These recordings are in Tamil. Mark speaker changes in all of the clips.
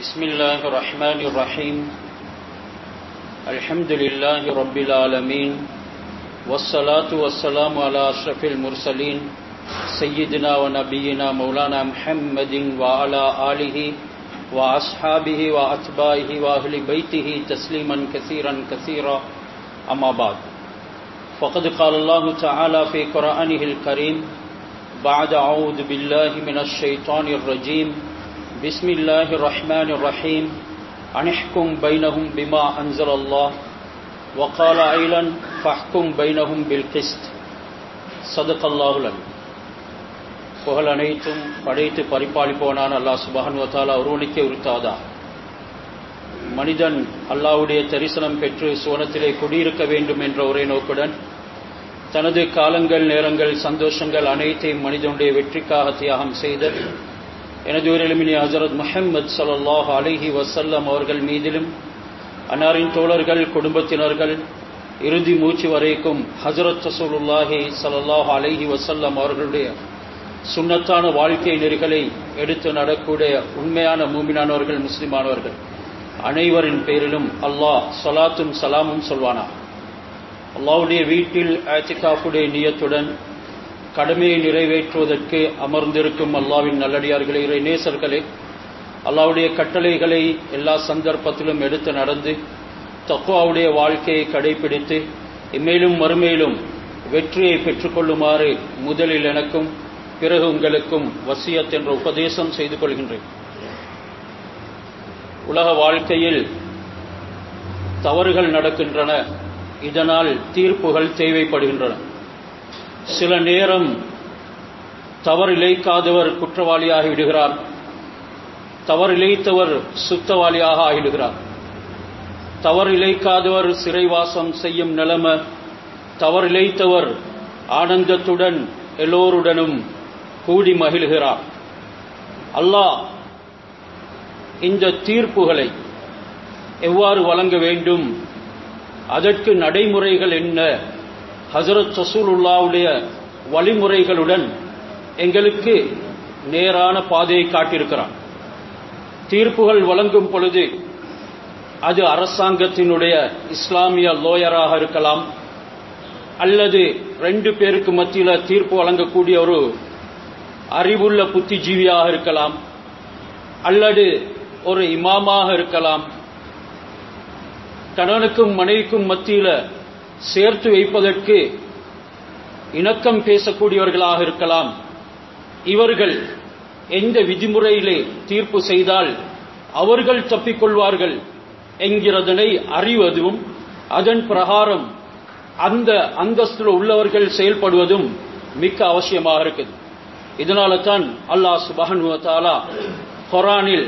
Speaker 1: بسم الله الرحمن الرحيم. الحمد لله رب العالمين. والصلاة والسلام على أشرف المرسلين. سيدنا ونبينا مولانا محمد وعلى آله وأصحابه وأتباعه وأهل بيته تسليما كثيرا كثيرا. أما بعد. فقد قال الله تعالى في قرآنه الكريم بعد أعوذ بالله من الشيطان الرجيم. بسم الله الرحمن الرحيم أن احكم بينهم بما أنزل الله وقال أيضا فاحكم بينهم بالقسط صدق الله العليم புகழ் அனைத்தும் படைத்து பரிபாலிப்பவனான அல்லாஹ் சுபஹானுவத்தாலா ஒருவனுக்கே உரித்தாதா மனிதன் அல்லாஹ்வுடைய தரிசனம் பெற்று சுவனத்திலே குடியிருக்க வேண்டும் என்ற ஒரே நோக்குடன் தனது காலங்கள் நேரங்கள் சந்தோஷங்கள் அனைத்தையும் மனிதனுடைய வெற்றிக்காக தியாகம் செய்த எனது உயிரிழமினி ஹசரத் முஹம்மது சல்லாஹ் அலைஹி வசல்லம் அவர்கள் மீதிலும் அன்னாரின் தோழர்கள் குடும்பத்தினர்கள் இறுதி மூச்சு வரைக்கும் ஹசரத் ரசூலுல்லாஹி சல்லாஹ் அலைஹி வசல்லம் அவர்களுடைய சுண்ணத்தான வாழ்க்கை நெறிகளை எடுத்து நடக்கூடிய உண்மையான மூமினானவர்கள் முஸ்லிமானவர்கள் அனைவரின் பேரிலும் அல்லாஹ் சலாத்தும் சலாமும் சொல்வானா அல்லாவுடைய வீட்டில் ஆத்திகாஃபுடைய நியத்துடன் கடமையை நிறைவேற்றுவதற்கு அமர்ந்திருக்கும் அல்லாவின் நல்லடியார்களே இறை நேசர்களே அல்லாவுடைய கட்டளைகளை எல்லா சந்தர்ப்பத்திலும் எடுத்து நடந்து தக்குவாவுடைய வாழ்க்கையை கடைபிடித்து இம்மேலும் மறுமேலும் வெற்றியை பெற்றுக்கொள்ளுமாறு முதலில் எனக்கும் பிறகு உங்களுக்கும் வசியத் என்ற உபதேசம் செய்து கொள்கின்றேன். உலக வாழ்க்கையில் தவறுகள் நடக்கின்றன. இதனால் தீர்ப்புகள் தேவைப்படுகின்றன. சில நேரம் தவறிழைக்காதவர் குற்றவாளியாகி விடுகிறார் தவறிழைத்தவர் சுத்தவாளியாக ஆகிவிடுகிறார் தவறிழைக்காதவர் சிறைவாசம் செய்யும் நிலைமை தவறிழைத்தவர் ஆனந்தத்துடன் எல்லோருடனும் கூடி மகிழ்கிறார். அல்லாஹ் இந்த தீர்ப்புகளை எவ்வாறு வழங்க வேண்டும்? அதற்கு நடைமுறைகள் என்ன? ஹசரத் சசூலுல்லாவுடைய வழிமுறைகளுடன் எங்களுக்கு நேரான பாதையை காட்டியிருக்கிறான் தீர்ப்புகள் வழங்கும் பொழுது அது அரசாங்கத்தினுடைய இஸ்லாமிய லோயராக இருக்கலாம் அல்லது ரெண்டு பேருக்கு மத்தியில் தீர்ப்பு வழங்கக்கூடிய ஒரு அறிவுள்ள புத்திஜீவியாக இருக்கலாம் அல்லது ஒரு இமாமாக இருக்கலாம். கணவனுக்கும் மனைவிக்கும் மத்தியில் சேர்த்து வைப்பதற்கு இணக்கம் பேசக்கூடியவர்களாக இருக்கலாம். இவர்கள் எந்த விதிமுறையிலே தீர்ப்பு செய்தால் அவர்கள் தப்பிக்கொள்வார்கள் என்கிறதனை அறிவதும் அதன் பிரகாரம் அந்த அந்தஸ்தில் உள்ளவர்கள் செயல்படுவதும் மிக்க அவசியமாக இருக்குது. இதனால தான் அல்லாஹ் சுபஹனுவத்தாலா குரானில்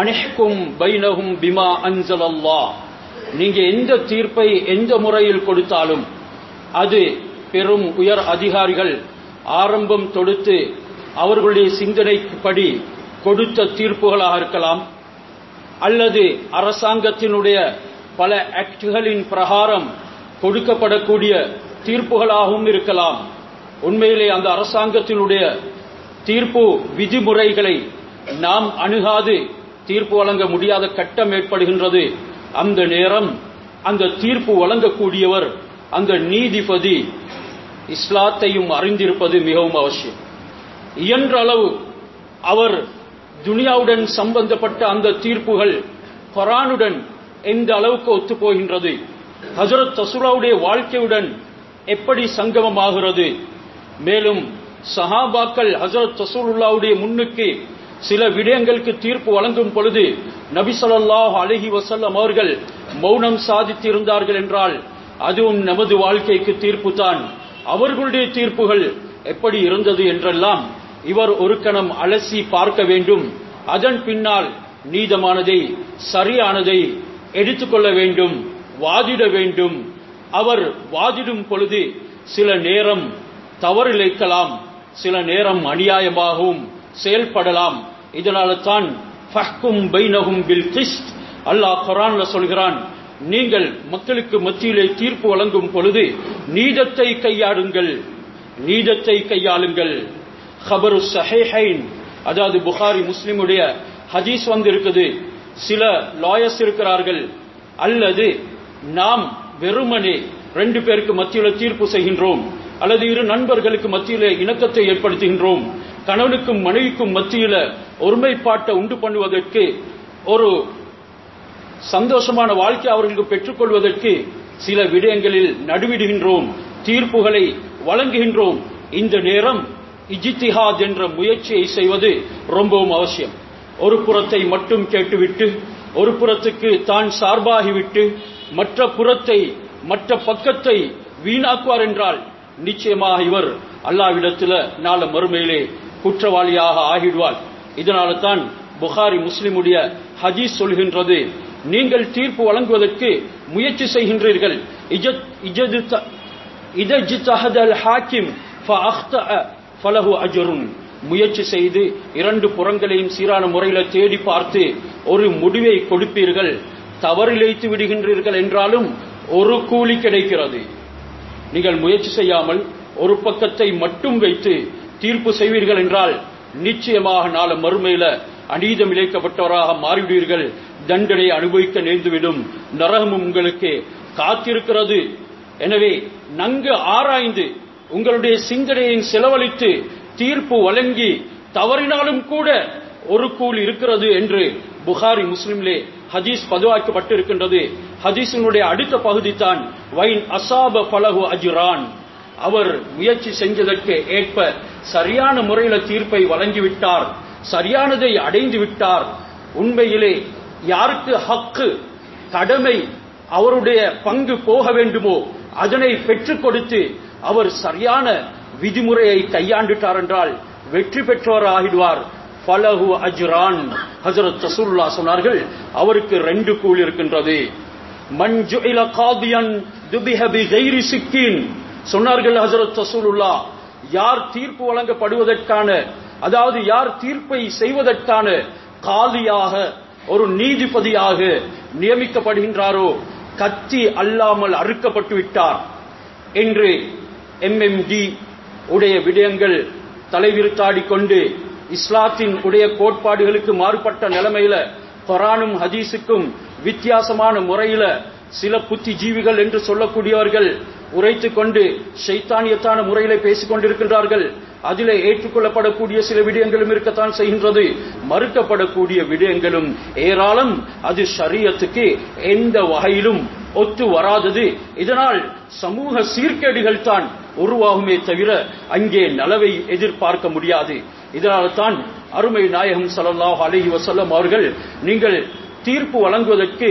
Speaker 1: அனைக்கும் பைனகும் பிமா அன்சல் அல்லாஹ் நீங்க எந்த தீர்ப்பை எந்த முறையில் கொடுத்தாலும் அது பெரும் உயர் அதிகாரிகள் ஆரம்பம் தொடுத்து அவர்களுடைய சிந்தனைப்படி கொடுத்த தீர்ப்புகளாக இருக்கலாம். அல்லது அரசாங்கத்தினுடைய பல ஆக்டுகளின் பிரகாரம் கொடுக்கப்படக்கூடிய தீர்ப்புகளாகவும் இருக்கலாம். உண்மையிலே அந்த அரசாங்கத்தினுடைய தீர்ப்பு விதிமுறைகளை நாம் அணுகாது தீர்ப்பு வழங்க முடியாத கட்டம் ஏற்படுகின்றது. அந்த நேரம் அந்த தீர்ப்பு வழங்கக்கூடியவர் அந்த நீதிபதி இஸ்லாத்தையும் அறிந்திருப்பது மிகவும் அவசியம். இயன்ற அளவு அவர் துனியாவுடன் சம்பந்தப்பட்ட அந்த தீர்ப்புகள் குரானுடன் எந்த அளவுக்கு ஒத்துப்போகின்றது? ஹசரத் தசுராவுடைய வாழ்க்கையுடன் எப்படி சங்கமமாகிறது? மேலும் சஹாபாக்கள் ஹசரத் தசூருல்லாவுடைய முன்னுக்கு சில விடயங்களுக்கு தீர்ப்பு வழங்கும் பொழுது நபிசல்லாஹ் அழகி வசல்லம் அவர்கள் மௌனம் சாதித்திருந்தார்கள் என்றால் அதுவும் நமது வாழ்க்கைக்கு தீர்ப்பு தான் அவர்களுடைய தீர்ப்புகள் எப்படி இருந்தது என்றெல்லாம் இவர் ஒரு கணம் அலசி பார்க்க வேண்டும். அதன் பின்னால் நீதமானதை சரியானதை எடுத்துக்கொள்ள வேண்டும் வாதிட வேண்டும். அவர் வாதிடும் பொழுது சில நேரம் தவறிழைக்கலாம் சில நேரம் அநியாயமாகவும் செயல்படலாம். இதனால தான் ஃபஹ்கும் பைனஹும் பில் கிஸ்ட் அல்லாஹ் குரான்ல சொல்கிறான் நீங்கள் மக்களுக்கு மத்தியிலே தீர்ப்பு வழங்கும் பொழுது நீதத்தை கையாடுங்கள் நீதத்தை கையாளுங்கள். ஹபரு சஹேஹைன் அதாவது புகாரி முஸ்லிமுடைய ஹதீஸ் வந்திருக்குது. சில லாயர்ஸ் இருக்கிறார்கள். அல்லது நாம் வெறுமனே ரெண்டு பேருக்கு மத்தியில் தீர்ப்பு செய்கின்றோம் அல்லது இரு நண்பர்களுக்கு மத்தியில் இணக்கத்தை ஏற்படுத்துகின்றோம். கணவனுக்கும் மனைவிக்கும் மத்தியில ஒருமைப்பாட்டை உண்டு பண்ணுவதற்கு ஒரு சந்தோஷமான வாழ்க்கை அவர்களுக்கு பெற்றுக்கொள்வதற்கு சில விடயங்களில் நடுவிடுகின்றோம் தீர்ப்புகளை வழங்குகின்றோம். இந்த நேரம் இஜித்திஹாத் என்ற முயற்சியை செய்வது ரொம்பவும் அவசியம். ஒரு புறத்தை மட்டும் கேட்டுவிட்டு ஒரு புறத்துக்கு தான் சார்பாகிவிட்டு மற்ற புறத்தை மற்ற பக்கத்தை வீணாக்குவார் என்றால் நிச்சயமாக இவர் அல்லாவிடத்தில் நாள மறுமையிலே குற்றவாளியாக ஆகிடுவார் இதனால தான் புகாரி முஸ்லிமுடைய ஹதீஸ் சொல்கின்றது நீங்கள் தீர்ப்பு வழங்குவதற்கு முயற்சி செய்கின்றீர்கள். முயற்சி செய்து இரண்டு புறங்களையும் சீரான முறையில தேடி பார்த்து ஒரு முடிவை கொடுப்பீர்கள். தவறிழைத்து விடுகின்றீர்கள் என்றாலும் ஒரு கூலி கிடைக்கிறது. நீங்கள் முயற்சி செய்யாமல் ஒரு பக்கத்தை மட்டும் வைத்து தீர்ப்பு செய்வீர்கள் என்றால் நிச்சயமாக நாள மறுமையில அநீதம் இழைக்கப்பட்டவராக மாறிவிடுவீர்கள். தண்டனை அனுபவிக்க நேர்ந்துவிடும். நரகமும் உங்களுக்கு காத்திருக்கிறது. எனவே நன்கு ஆராய்ந்து உங்களுடைய சிந்தனையை செலவழித்து தீர்ப்பு வழங்கி தவறினாலும் கூட ஒரு கூல் இருக்கிறது என்று புகாரி முஸ்லிம்லே ஹதீஸ் பதிவாக்கப்பட்டிருக்கின்றது. ஹதீஸினுடைய அடுத்த பகுதி தான் வைன் அசாப பலகு அஜுரான். அவர் முயற்சி செஞ்சதற்கு ஏற்ப சரியான முறையில் தீர்ப்பை வழங்கிவிட்டார். சரியானதை அடைந்து விட்டார். உண்மையிலே யாருக்கு ஹக்கு கடமை அவருடைய பங்கு போக வேண்டுமோ அதனை பெற்றுக் கொடுத்து அவர் சரியான விதிமுறையை கையாண்டுட்டார் என்றால் வெற்றி பெற்றவர் ஆகிடுவார் ஃபலஹு அஜ்ரான் ஹசரத் ரசூலுல்லாஹ் சொன்னார்கள் அவருக்கு ரெண்டு கூழ் இருக்கின்றது. மஞ்சு இல காதியன் துபிஹபி கைரி சிக்கின். சொன்னார்கள் ஹசரத் ரசூலுல்லா யார் தீர்ப்பு வழங்கப்படுவதற்கான அதாவது யார் தீர்ப்பை செய்வதற்கான காலியாக ஒரு நீதிபதியாக நியமிக்கப்படுகின்றாரோ கத்தி அல்லாமல் அறுக்கப்பட்டு விட்டார் என்று எம்எம்டி உடைய விடயங்கள் தலைவிருத்தாடி கொண்டு இஸ்லாத்தின் உடைய கோட்பாடுகளுக்கு மாறுபட்ட நிலைமையில கொரானும் ஹதீஸுக்கும் வித்தியாசமான முறையில சில புத்திஜீவிகள் என்று சொல்லக்கூடியவர்கள் உரைத்துக் கொண்டு சைத்தானியத்தான முறையில பேசிக் கொண்டிருக்கின்றார்கள். அதிலே ஏற்றுக்கொள்ளப்படக்கூடிய சில விடயங்களும் இருக்கத்தான் செய்கின்றது. மறுக்கப்படக்கூடிய விடயங்களும் ஏராளம். அது ஷரியத்துக்கு எந்த வகையிலும் ஒத்து வராதது. இதனால் சமூக சீர்கேடுகள் தான் உருவாகுமே தவிர அங்கே நலவை எதிர்பார்க்க முடியாது. இதனால் தான் அருமை நாயகம் ஸல்லல்லாஹு அலஹி வசல்லம் அவர்கள் நீங்கள் தீர்ப்பு வழங்குவதற்கு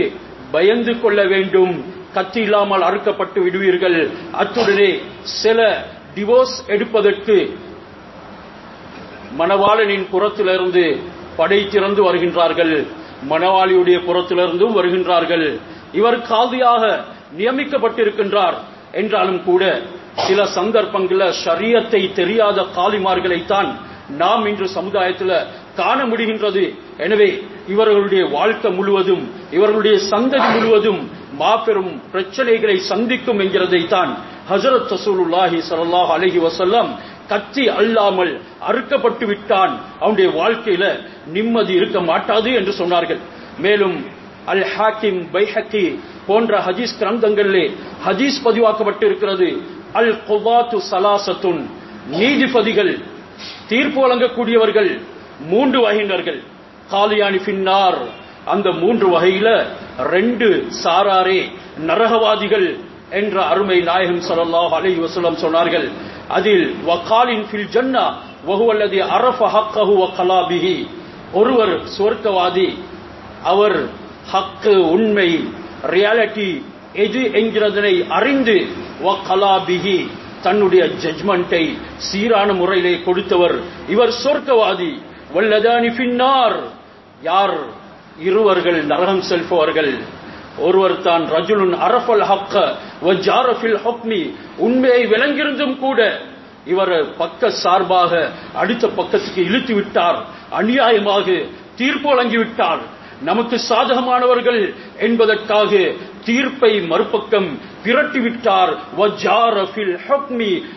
Speaker 1: பயந்து கொள்ள வேண்டும். கத்தி இல்லாமல் அறுக்கப்பட்டு விடுவீர்கள். அத்துடனே சில டிவோர்ஸ் எடுப்பதற்கு மணவாளனின் புறத்திலிருந்து படை திறந்து வருகின்றார்கள். மணவாளியுடைய புறத்திலிருந்தும் வருகின்றார்கள். இவர் காதியாக நியமிக்கப்பட்டிருக்கின்றார். என்றாலும் கூட சில சந்தர்ப்பங்களில் ஷரியத்தை தெரியாத காலிமார்களைத்தான் நாம் இன்று சமுதாயத்தில் காண முடிகின்றது. எனவே இவர்களுடைய வாழ்க்கை முழுவதும் இவர்களுடைய சந்ததி முழுவதும் மாபெரும் பிரச்சனைகளை சந்திக்கும் என்கிறதை தான் ஹசரத் ரசூலுல்லாஹி ஸல்லல்லாஹு அலஹி வசல்லம் கத்தி அல்லாமல் அறுக்கப்பட்டு விட்டான். அவனுடைய வாழ்க்கையில நிம்மதி இருக்க மாட்டாது என்று சொன்னார்கள். மேலும் அல் ஹாக்கிம் பைஹக்கி போன்ற ஹதீஸ் கிரந்தங்களிலே ஹதீஸ் பதிவாக்கப்பட்டிருக்கிறது. அல் குவாத்து சலாசத்துன். நீதிபதிகள் தீர்ப்பு வழங்கக்கூடியவர்கள் மூன்று வகையினர்கள். காலியானி பின்னார் அந்த மூன்று வகையில ரெண்டு சாராரே நரகவாதிகள் என்ற அருமை நாயகம் ஸல்லல்லாஹு அலை வசலம் சொன்னார்கள். அதில் வக்காலின் ஃபில் ஜன்னா வஹுவல்லதி அரஃப ஹக்கஹு வக்கலாபிஹி ஒருவர் சுவர்க்கவாதி அவர் ஹக்கு உண்மை ரியாலிட்டி எது என்கிறதனை அறிந்து வக்கலாபிஹி தன்னுடைய ஜட்மெண்ட்டை சீரான முறையிலே கொடுத்தவர். இவர் சொர்க்கவாதி வல்லதானி பின்னார் யார்? இருவர்கள் நரகம் செல்பவர்கள். ஒருவர் தான் ரஜுலுன் அரஃபல் ஹக்க வஜாரஃபில் ஹக்மி. உண்மையை விளங்கியிருந்தும் கூட இவர் பக்க சார்பாக அடுத்த பக்கத்துக்கு இழுத்து விட்டார் அநியாயமாக தீர்ப்பு வழங்கிவிட்டார். நமக்கு சாதகமானவர்கள் என்பதற்காக தீர்ப்பை மறுபக்கம் பிரட்டிவிட்டார்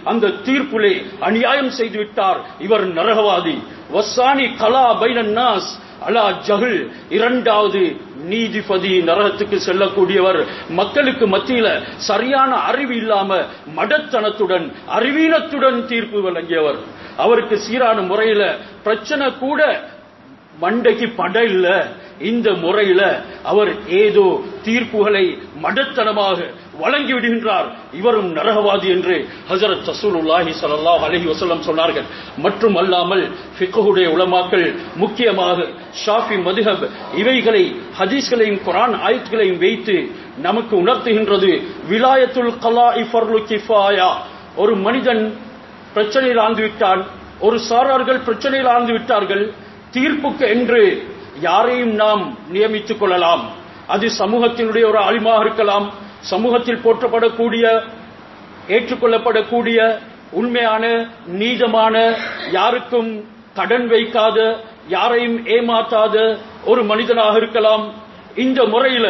Speaker 1: அந்த தீர்ப்புலே அநியாயம் செய்து விட்டார் இவர் நரகவாதி. வசானி கலா பைனன்னாஸ் அலா ஜஹுல். இரண்டாவது நீதிபதி நரகத்துக்கு செல்லக்கூடியவர். மக்களுக்கு மத்தியில சரியான அறிவு இல்லாம மடத்தனத்துடன் அறிவீனத்துடன் தீர்ப்பு வழங்கியவர். அவருக்கு சீரான முறையில பிரச்சனை கூட மண்டைக்கு பட இல்ல. இந்த முறையில அவர் ஏதோ தீர்ப்புகளை மடத்தனமாக வழங்கி விடுகின்றார். இவரும் நரகவாதி என்று ஹசரத் ரசூலுல்லாஹி ஸல்லல்லாஹு அலஹி வஸல்லம் சொன்னார்கள். மற்றும் அல்லாமல் ஃபிக்ஹுடைய உலமாக்கள் முக்கியமாக ஷாஃபி மதுஹப் இவைகளை ஹதீஸ்களையும் குரான் ஆயுத்களையும் வைத்து நமக்கு உணர்த்துகின்றது. விலாயத்துல் கலா இஃபர்லு கிஃபாயா. ஒரு மனிதன் பிரச்சனையில் ஆழ்ந்து விட்டான். ஒரு சாரார்கள் பிரச்சனையில் ஆழ்ந்து விட்டார்கள். தீர்ப்புக்கு என்று யாரையும் நாம் நியமித்துக் கொள்ளலாம். அது சமூகத்தினுடைய ஒரு அழிமாக இருக்கலாம். சமூகத்தில் போற்றப்படக்கூடிய ஏற்றுக்கொள்ளப்படக்கூடிய உண்மையான நீதமான யாருக்கும் கடன் வைக்காத யாரையும் ஏமாத்தாத ஒரு மனிதனாக இருக்கலாம். இந்த முறையில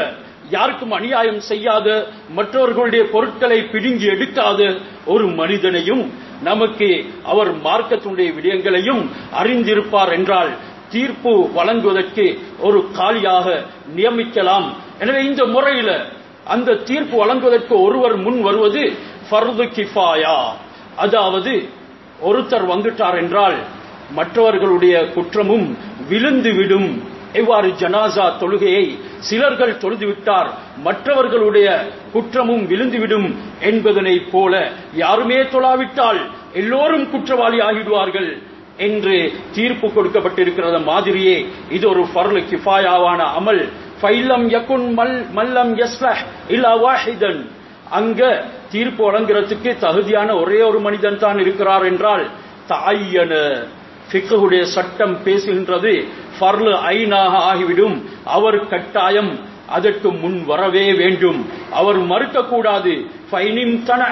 Speaker 1: யாருக்கும் அநியாயம் செய்யாத மற்றவர்களுடைய பொருட்களை பிடுங்கி எடுக்காத ஒரு மனிதனையும் நமக்கு அவர் மார்க்கத்தினுடைய விடயங்களையும் அறிந்திருப்பார் என்றால் தீர்ப்பு வழங்குவதற்கு ஒரு காலியாக நியமிக்கலாம். எனவே இந்த முறையில அந்த தீர்ப்பு வழங்குவதற்கு ஒருவர் முன் வருவது ஃபர்து கிஃபாயா. அதாவது ஒருத்தர் வந்துட்டார் என்றால் மற்றவர்களுடைய குற்றமும் விழுந்து விடும் எவ்வாறு ஜனாசா தொழுகையை சிலர்கள் தொழுதுவிட்டார் மற்றவர்களுடைய குற்றமும் விழுந்துவிடும் என்பதனை போல யாருமே தொழாவிட்டால் எல்லோரும் குற்றவாளி ஆகிடுவார்கள். என்று தீர்ப்பு கொடுக்கப்பட்டிருக்கிறத மாதிரியே இது ஒரு ஃபர்லு கிஃபாயாவான அமல். ஃபைலம் யகுன் மல் மல்லம் யஸ்லஹ் இல்லா வாஹிதன். அங்க தீர்ப்பு வழங்குறதுக்கு தகுதியான ஒரே ஒரு மனிதன் தான் இருக்கிறார் என்றால் தாயன ஃபிக்குடைய சட்டம் பேசுகின்றது ஃபர்லு ஐனாக ஆகிவிடும். அவர் கட்டாயம் அதற்கு முன் வரவே வேண்டும். அவர் மறுக்கக்கூடாது. ஃபைனிம் தன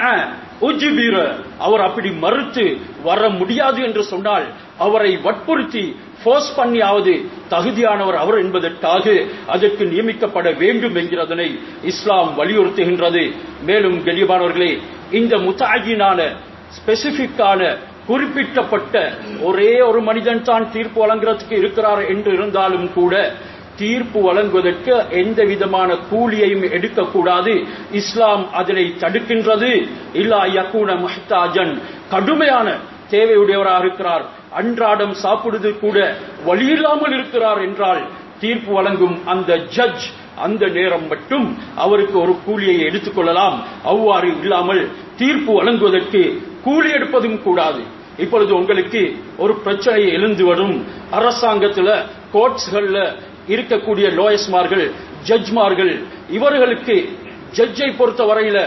Speaker 1: உஜ்பிர அவர் அப்படி மறுத்து வர முடியாது என்று சொன்னால் அவரை வற்புறுத்தி ஃபோர்ஸ் பண்ணியாவது தகுதியானவர் அவர் என்பதற்காக அதற்கு நியமிக்கப்பட வேண்டும் என்கிறதனை இஸ்லாம் வலியுறுத்துகின்றது. மேலும் கெலியமானவர்களே இந்த முத்தாகினான ஸ்பெசிபிக்கான குறிப்பிட்டப்பட்ட ஒரே ஒரு மனிதன் தான் தீர்ப்பு வழங்குறதுக்கு இருக்கிறார் என்று இருந்தாலும் கூட தீர்ப்பு வழங்குவதற்கு எந்த விதமான கூலியையும் எடுக்கக்கூடாது. இஸ்லாம் அதனை தடுக்கின்றது. இல்லா யக்கூன மஹ்தாஜன். கடுமையான தேவையுடையவராக இருக்கிறார். அன்றாடம் சாப்பிடுவது கூட வழியில்லாமல் இருக்கிறார் என்றால் தீர்ப்பு வழங்கும் அந்த ஜட்ஜ் அந்த நேரம் மட்டும் அவருக்கு ஒரு கூலியை எடுத்துக்கொள்ளலாம் அவ்வாறு இல்லாமல் தீர்ப்பு வழங்குவதற்கு கூலி எடுப்பதும் கூடாது. இப்பொழுது உங்களுக்கு ஒரு பிரச்சனை எழுந்து வரும். அரசாங்கத்துல கோர்ட்ஸ்கள்ல இருக்கக்கூடிய லோயஸ்மார்கள் ஜட்ஜ்மார்கள் இவர்களுக்கு ஜட்ஜை பொறுத்த வரையில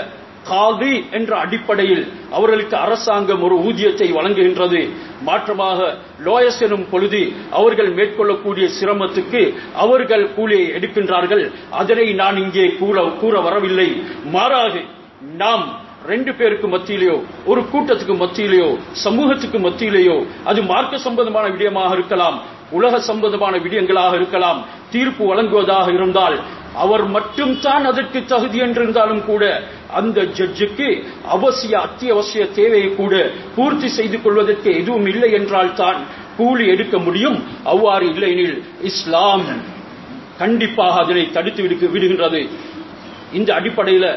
Speaker 1: காதி என்ற அடிப்படையில் அவர்களுக்கு அரசாங்கம் ஒரு ஊதியத்தை வழங்குகின்றது. மாற்றமாக லோயஸ் எனும் பொழுது அவர்கள் மேற்கொள்ளக்கூடிய சிரமத்துக்கு அவர்கள் கூலியை எடுக்கின்றார்கள். அதனை நான் இங்கே கூற கூற வரவில்லை. மாறாக நாம் ரெண்டு பேருக்கு மத்தியிலேயோ ஒரு கூட்டத்துக்கு மத்தியிலேயோ சமூகத்துக்கு மத்தியிலேயோ அது மார்க்க சம்பந்தமான விடயமாக இருக்கலாம். உலக சம்பந்தமான விடயங்களாக இருக்கலாம் தீர்ப்பு வழங்குவதாக இருந்தால் அவர் மட்டும் தான் அதற்கு தகுதி என்றிருந்தாலும் கூட அந்த ஜட்ஜுக்கு அவசிய அத்தியாவசிய தேவையை கூட பூர்த்தி செய்து கொள்வதற்கு எதுவும் இல்லை என்றால் தான் கூலி எடுக்க முடியும். அவ்வாறு இல்லையெனில் இஸ்லாம் கண்டிப்பாக அதனை தடுத்து விடுக்க விடுகின்றது. இந்த அடிப்படையில்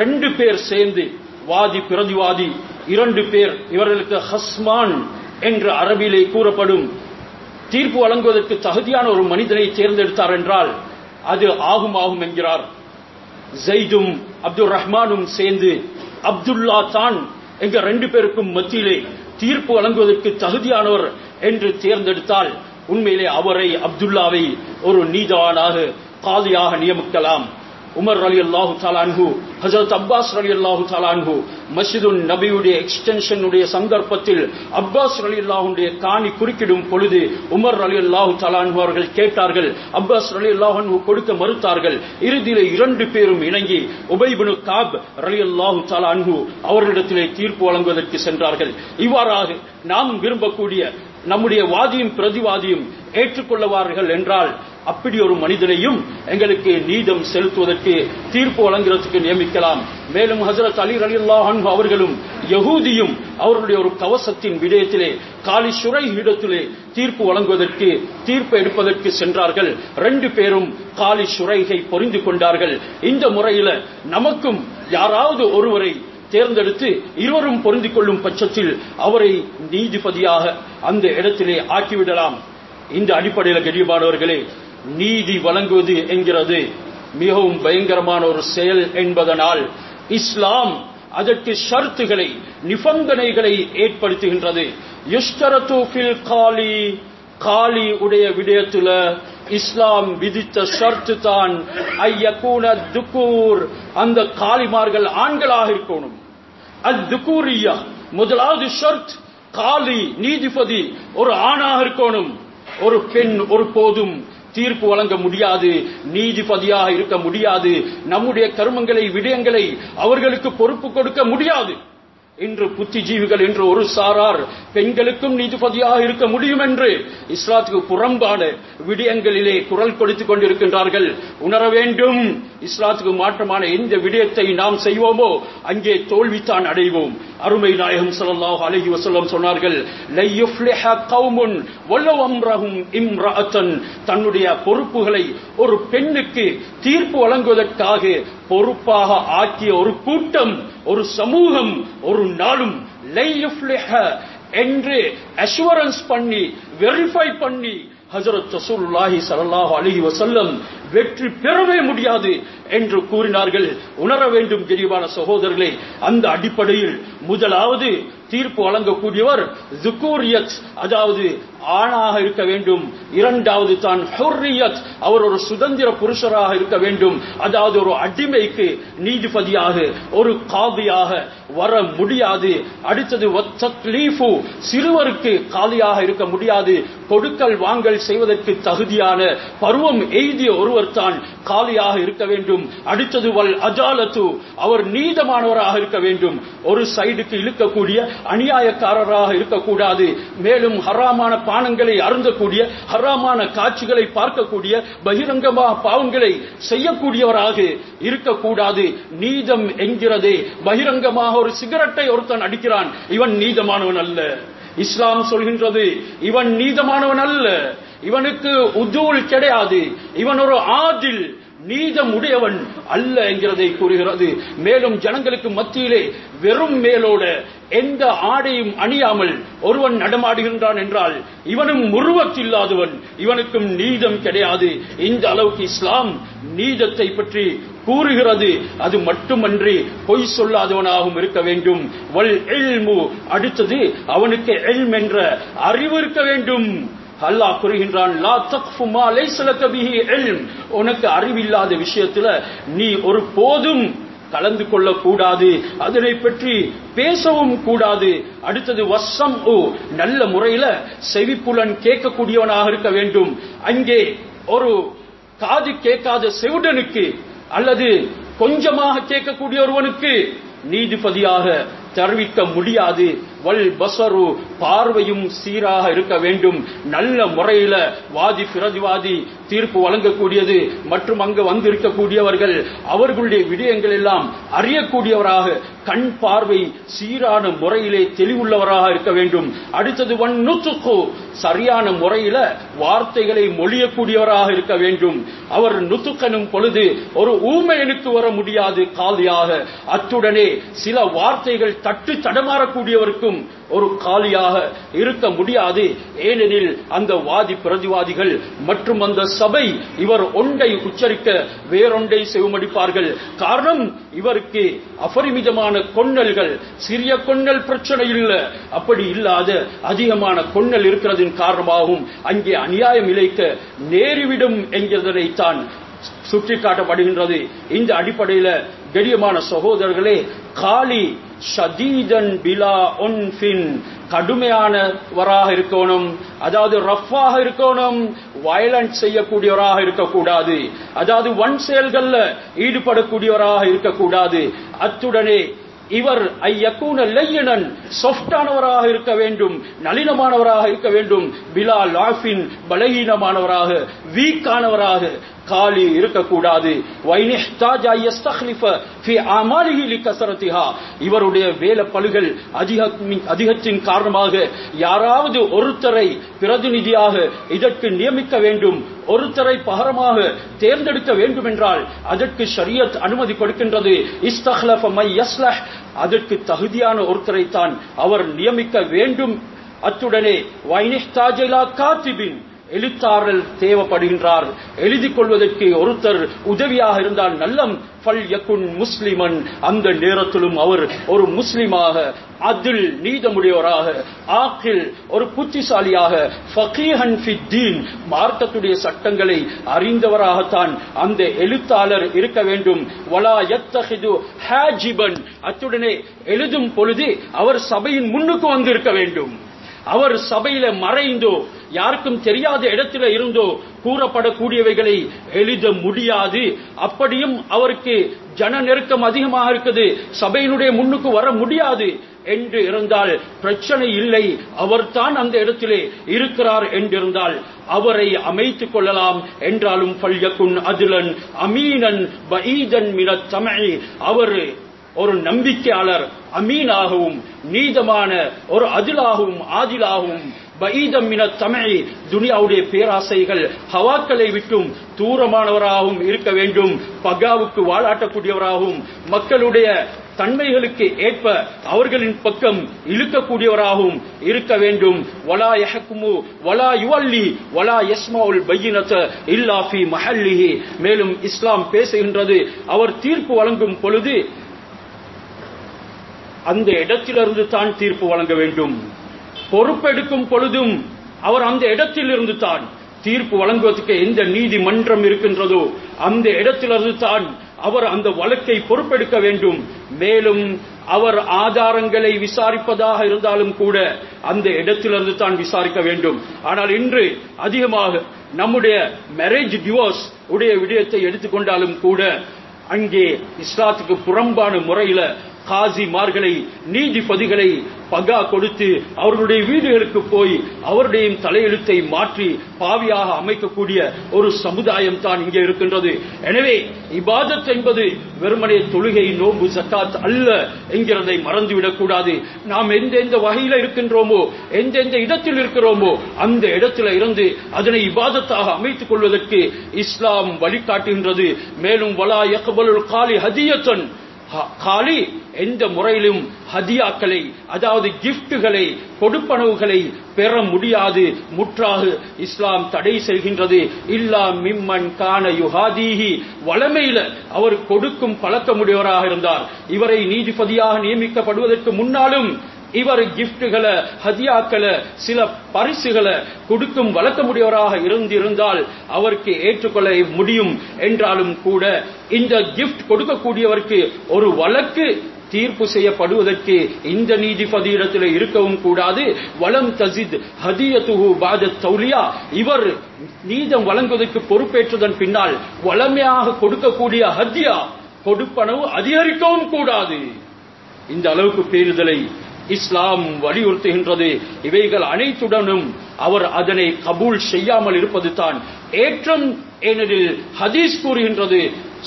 Speaker 1: ரெண்டு பேர் சேர்ந்து வாதி பிரதிவாதி இரண்டு பேர் இவர்களுக்கு ஹஸ்மான் என்று அரபியிலே கூறப்படும் தீர்ப்பு வழங்குவதற்கு தகுதியான ஒரு மனிதனை தேர்ந்தெடுத்தார் என்றால் அது ஆகும் ஆகும் என்கிறார். ஜெய்தும் அப்துல் ரஹ்மானும் சேர்ந்து அப்துல்லா தான் எங்க ரெண்டு பேருக்கும் மத்தியிலே தீர்ப்பு வழங்குவதற்கு தகுதியானவர் என்று தேர்ந்தெடுத்தால் உண்மையிலே அவரை அப்துல்லாவை ஒரு நீதவானாக காலியாக நியமிக்கலாம். உமர் அலி அல்லாஹு தாலான்ஹு ஹசரத் அப்பாஸ் அலி அல்லாஹு தாலான்ஹு மஸ்ஜிதுன் நபியுடைய எக்ஸ்டென்ஷனுடைய சந்தர்ப்பத்தில் அப்பாஸ் அலி அல்லாஹுடைய காணி குறுக்கிடும் பொழுது உமர் அலி அல்லாஹு தாலான்ஹு அவர்கள் கேட்டார்கள் அப்பாஸ் அலி அல்லாஹு கொடுக்க மறுத்தார்கள். இறுதியிலே இரண்டு பேரும் இணங்கி உபைபுனு காப் அலி அல்லாஹு தாலான்ஹு அவர்களிடத்திலே தீர்ப்பு வழங்குவதற்கு சென்றார்கள். இவ்வாறாக நாம் விரும்பக்கூடிய நம்முடைய வாதியும் பிரதிவாதியும் ஏற்றுக்கொள்ளவார்கள் என்றால் அப்படி ஒரு மனிதனையும் எங்களுக்கு நீதம் செலுத்துவதற்கு தீர்ப்பு வழங்குறதுக்கு நியமிக்கலாம். மேலும் ஹசரத் அலி அலி அவர்களும் யகூதியும் அவர்களுடைய ஒரு கவசத்தின் விடயத்திலே காலி சுரை இடத்திலே தீர்ப்பு வழங்குவதற்கு தீர்ப்பு எடுப்பதற்கு சென்றார்கள். ரெண்டு பேரும் காலி சுரைகை பொறிந்து கொண்டார்கள். இந்த முறையில நமக்கும் யாராவது ஒருவரை தேர்ந்தெடுத்து இருவரும் பொருந்திக் கொள்ளும் பட்சத்தில் அவரை நீதிபதியாக அந்த இடத்திலே ஆக்கிவிடலாம். இந்த அடிப்படையில் கடியமானவர்களே நீதி வழங்குவது என்கிறது. மிகவும் பயங்கரமான ஒரு செயல் என்பதனால் இஸ்லாம் அதற்கு ஷர்த்துகளை நிபந்தனைகளை ஏற்படுத்துகின்றது. யுஷ்தரத்து காலி காலி உடைய விடயத்துல இஸ்லாம் விதித்த ஷர்த்து தான். ஐயக்கூன துக்கூர். அந்த காலிமார்கள் ஆண்களாக இருக்கணும். அல் முதலாவது ஷர்த் காலி நீதிபதி. ஒரு ஆணாக இருக்கணும். ஒரு பெண் ஒரு போதும். தீர்ப்பு வழங்க முடியாது. நீதிபதியாக இருக்க முடியாது. நம்முடைய கருமங்களை விடயங்களை அவர்களுக்கு பொறுப்பு கொடுக்க முடியாது. இன்று புத்திஜீவிகள் என்று ஒரு சாரார். பெண்களுக்கும் நீதிபதியாக இருக்க முடியும் என்று இஸ்லாத்துக்கு புறம்பான விடயங்களிலே குரல் கொடுத்துக் கொண்டிருக்கின்றார்கள். உணர வேண்டும். இஸ்லாத்துக்கு மாற்றமான எந்த விடயத்தை நாம் செய்வோமோ அங்கே தோல்வித்தான் அடைவோம். அருமை நாயகம் ஸல்லல்லாஹு அலஹி வசல்லம் சொன்னார்கள் தன்னுடைய பொறுப்புகளை ஒரு பெண்ணுக்கு தீர்ப்பு வழங்குவதற்காக பொறுப்பாக ஆக்கிய ஒரு கூட்டம் ஒரு சமூகம் ஒரு நாளும் என்று அஷூரன்ஸ் பண்ணி வெரிஃபை பண்ணி ஹஜரத் ரசூலுல்லாஹி ஸல்லல்லாஹு அலைஹி வசல்லம் வெற்றி பெறவே முடியாது. என்று கூறினார்கள். உணர வேண்டும் கெரிவான சகோதரர்களே. அந்த அடிப்படையில் முதலாவது தீர்ப்பு வழங்கக்கூடியவர் ஜுக்கூரியத் அதாவது ஆணாக இருக்க வேண்டும். இரண்டாவது தான் ஹுர்ரியத் அவர் ஒரு சுதந்திர புருஷராக இருக்க வேண்டும். அதாவது ஒரு அடிமைக்கு நீதிபதியாக ஒரு காதியாக வர முடியாது. அடுத்தது சிறுவருக்கு காலியாக இருக்க முடியாது. கொடுக்கல் வாங்கல் செய்வதற்கு தகுதியான பருவம் எய்திய ஒருவர் தான் காலியாக இருக்க வேண்டும். வேண்டும். அடுத்தது வல் அஜாலத்து அவர் நீதமானவராக இருக்க வேண்டும். ஒரு சைடுக்கு இழுக்கக்கூடிய அநியாயக்காரராக இருக்கக்கூடாது. மேலும் ஹராமான பானங்களை அருந்தக்கூடிய ஹராமான காட்சிகளை பார்க்கக்கூடிய பகிரங்கமாக பாவங்களை செய்யக்கூடியவராக இருக்கக்கூடாது. நீதம் என்கிறதே. பகிரங்கமாக ஒரு சிகரெட்டை ஒருத்தன் அடிக்கிறான். இவன் நீதமானவன் அல்ல. இஸ்லாம் சொல்கின்றது இவன் நீதமானவன் அல்ல. இவனுக்கு உதூல் கிடையாது. இவன் ஒரு ஆதில் நீதம் உடையவன் அல்ல என்கிறதை கூறுகிறது. மேலும் ஜனங்களுக்கு மத்தியிலே வெறும் மேலோட எந்த ஆடையும் அணியாமல் ஒருவன் நடமாடுகின்றான் என்றால் இவனும் உருவத்தில்லாதவன் இவனுக்கும் நீதம் கிடையாது. இந்த அளவுக்கு இஸ்லாம் நீதத்தை பற்றி கூறுகிறது. அது மட்டுமன்றி பொய் சொல்லாதவனாகவும் இருக்க வேண்டும். வல் எல்மு அடுத்தது அவனுக்கு எல்ம் என்ற அறிவு இருக்க வேண்டும். அல்லாஹ் கூறுகின்றான் லா தக்ஃபு மா லைஸ பிஹி இல்ம். உனக்கு அறிவில்லாத விஷயத்துல நீ ஒரு போதும் கலந்து கொள்ள கூடாது அதனை பற்றி பேசவும் கூடாது. அடுத்தது வசம் ஓ நல்ல முறையில செவிப்புலன் கேட்கக்கூடியவனாக இருக்க வேண்டும். அங்கே ஒரு காது கேட்காத செவிடனுக்கு அல்லது கொஞ்சமாக கேட்கக்கூடிய ஒருவனுக்கு நீதிபதியாக தெரிவிக்க முடியாது. வல் பசரு பார்வையும் சீராக இருக்க வேண்டும். நல்ல முறையில வாதி பிரதிவாதி தீர்ப்பு வழங்கக்கூடியது. மற்றும் அங்கு வந்திருக்கக்கூடியவர்கள் அவர்களுடைய விடயங்கள் எல்லாம் அறியக்கூடியவராக கண் பார்வை சீரான முறையிலே தெளிவுள்ளவராக இருக்க வேண்டும். அடுத்தது வன்னுத்துக்கு சரியான முறையில வார்த்தைகளை மொழியக்கூடியவராக இருக்க வேண்டும். அவர் நுத்துக்கனும் பொழுது ஒரு ஊமையனுக்கு வர முடியாது காலியாக. அத்துடனே சில வார்த்தைகள் தட்டு தடமாறக்கூடியவருக்கு தடமாறக்கூடியவருக்கும் ஒரு காலியாக இருக்க முடியாது. ஏனெனில் அந்த வாதி பிரதிவாதிகள் மற்றும் அந்த சபை இவர் ஒன்றை உச்சரிக்க வேறொன்றை செவமடிப்பார்கள் காரணம் இவருக்கு அபரிமிதமான கொன்னல்கள் சிறிய கொன்னல் பிரச்சனை இல்லை. அப்படி இல்லாத அதிகமான கொன்னல் இருக்கிறதின் காரணமாகவும் அங்கே அநியாயம் இழைக்க நேரிவிடும் என்கிறதனைத்தான் சுட்டிக்காட்டப்படுகின்றது. இந்த அடிப்படையில கெடியமான சகோதரர்களே காலி ஷதீதன் பிலா ஒன்பின் கடுமையானவராக இருக்கணும். அதாவது ரஃப்பாக இருக்கணும். வயலண்ட் செய்யக்கூடியவராக இருக்கக்கூடாது. அதாவது வன் செயல்கள்ல ஈடுபடக்கூடியவராக இருக்கக்கூடாது. அத்துடனே இவர் ஐயக்கூன லையனன் சொஃப்டானவராக இருக்க வேண்டும் நளினமானவராக இருக்க வேண்டும். பிலா லாஃபின் பலகீனமானவராக வீக்கானவராக காலி இருக்கக்கூடாது. வைனிஹ்தாஜ இவருடைய வேலை பழுகள் அதிக அதிகத்தின் காரணமாக யாராவது ஒருத்தரை பிரதிநிதியாக இதற்கு நியமிக்க வேண்டும் ஒருத்தரை பகரமாக தேர்ந்தெடுக்க வேண்டும் என்றால் அதற்கு ஷரியத் அனுமதி கொடுக்கின்றது. இஸ்தஹ்லஃப மை யஸ்லஹ். அதற்கு தகுதியான ஒருத்தரை தான் அவர் நியமிக்க வேண்டும். அத்துடனே வைனிஹ்தாஜிலா காத்திபின். எழுத்தாளர் தேவைப்படுகின்றார். எழுதிக் கொள்வதற்கு ஒருத்தர் உதவியாக இருந்தால் நல்லம். பல் யகுன் முஸ்லிமன். அந்த நேரத்திலும் அவர் ஒரு முஸ்லிமாக அதில் நீதமுடையவராக ஆக்கில் ஒரு புத்திசாலியாக ஃபகீஹன் ஃபித்தீன் மார்க்கத்துடைய சட்டங்களை அறிந்தவராகத்தான் அந்த எழுத்தாளர் இருக்க வேண்டும். வலா யத்தஹிது ஹாஜிபன். அத்துடனே எழுதும் பொழுது அவர் சபையின் முன்னுக்கு வந்து இருக்க வேண்டும். அவர் சபையில மறைந்தோ யாருக்கும் தெரியாத இடத்துல இருந்தோ கூறப்படக்கூடியவைகளை எழுத முடியாது. அப்படியும் அவருக்கு ஜன நெருக்கம் அதிகமாக இருக்குது. சபையினுடைய முன்னுக்கு வர முடியாது என்று இருந்தால் பிரச்சனை இல்லை. அவர்தான் அந்த இடத்திலே இருக்கிறார் என்றிருந்தால் அவரை அமைத்துக் கொள்ளலாம் என்றாலும் பல்யக்குன் அதுலன் அமீனன் பஈதன் மின தமை அவர் ஒரு நம்பிக்கையாளர் அமீனாகவும் நீதமான ஒரு அதிலாகவும் ஆதிலாகவும் பஈதம் மின தமிழ் துனியாவுடைய பேராசைகள் ஹவாக்களை விட்டும் தூரமானவராகவும் இருக்க வேண்டும். பகாவுக்கு வாழாட்டக்கூடியவராகவும் மக்களுடைய தன்மைகளுக்கு ஏற்ப அவர்களின் பக்கம் இழுக்கக்கூடியவராகவும் இருக்க வேண்டும். வலா யஹக்குமு வலா யுவல்லி வலா யஸ்மாவுல் பையினத இல்லா ஃபி மஹல்லிஹி. மேலும் இஸ்லாம் பேசுகின்றது அவர் தீர்ப்பு வழங்கும் பொழுது அந்த இடத்திலிருந்து தான் தீர்ப்பு வழங்க வேண்டும். பொறுப்பெடுக்கும் பொழுதும் அவர் அந்த இடத்திலிருந்து தான் தீர்ப்பு வழங்குவதற்கு எந்த நீதிமன்றம் இருக்கின்றதோ அந்த இடத்திலிருந்து தான் அவர் அந்த வழக்கை பொறுப்பெடுக்க வேண்டும். மேலும் அவர் ஆதாரங்களை விசாரிப்பதாக இருந்தாலும் கூட அந்த இடத்திலிருந்து தான் விசாரிக்க வேண்டும். ஆனால் இன்று அதிகமாக நம்முடைய மேரேஜ் டிவோர்ஸ் உடைய விடயத்தை எடுத்துக்கொண்டாலும் கூட அங்கே இஸ்லாத்துக்கு புறம்பான முறையில காசிமார்களை நீதிபதிகளை பகா கொடுத்து அவர்களுடைய வீடுகளுக்கு போய் அவருடைய தலையெழுத்தை மாற்றி பாவியாக அமைக்கக்கூடிய ஒரு சமுதாயம் தான் இங்கே இருக்கின்றது. எனவே இபாதத் என்பது வெறுமனே தொழுகை நோம்பு சக்காத் அல்ல என்கிறதை மறந்துவிடக்கூடாது. நாம் எந்தெந்த வகையில இருக்கின்றோமோ எந்தெந்த இடத்தில் இருக்கிறோமோ அந்த இடத்துல இருந்து அதனை இபாதத்தாக அமைத்துக் கொள்வதற்கு இஸ்லாம் வழிகாட்டுகின்றது. மேலும் வலா யக்பலுல் காலி ஹதியத்தன் காலி எந்த முறையிலும் ஹதியாக்களை அதாவது கிஃப்ட்டுகளை கொடுப்பனவுகளை பெற முடியாது. முற்றாக இஸ்லாம் தடை செய்கின்றது. இல்லா மிம்மன் கான யுஹாதீஹி. வளமையில அவர் கொடுக்கும் பழக்கமுடையவராக இருந்தார். இவரை நீதிபதியாக நியமிக்கப்படுவதற்கு முன்னாலும் இவர் கிஃப்ட்டுகளை ஹதியாக்களை சில பரிசுகளை கொடுக்கும் வழக்கமுடையவராக இருந்திருந்தால் அவருக்கு ஏற்றுக்கொள்ள முடியும். என்றாலும் கூட இந்த கிஃப்ட் கொடுக்கக்கூடியவருக்கு ஒரு வழக்கு தீர்ப்பு செய்யப்படுவதற்கு இந்த நீதிபதியிடத்தில் இருக்கவும் கூடாது. வலம் தசித் ஹதியத்துகு பாத தௌலியா. இவர் நீதம் வழங்குவதற்கு பொறுப்பேற்றதன் பின்னால் வளமையாக கொடுக்கக்கூடிய ஹத்தியா கொடுப்பனவு அதிகரிக்கவும் கூடாது. இந்த அளவுக்கு பேறுதலை இஸ்லாம் வலியுறுத்துகின்றது. இவைகள் அனைத்துடனும் அவர் அதனை கபூல் செய்யாமல் இருப்பது தான் ஏற்றம் ஏனெனில் ஹதீஸ் கூறுகின்றது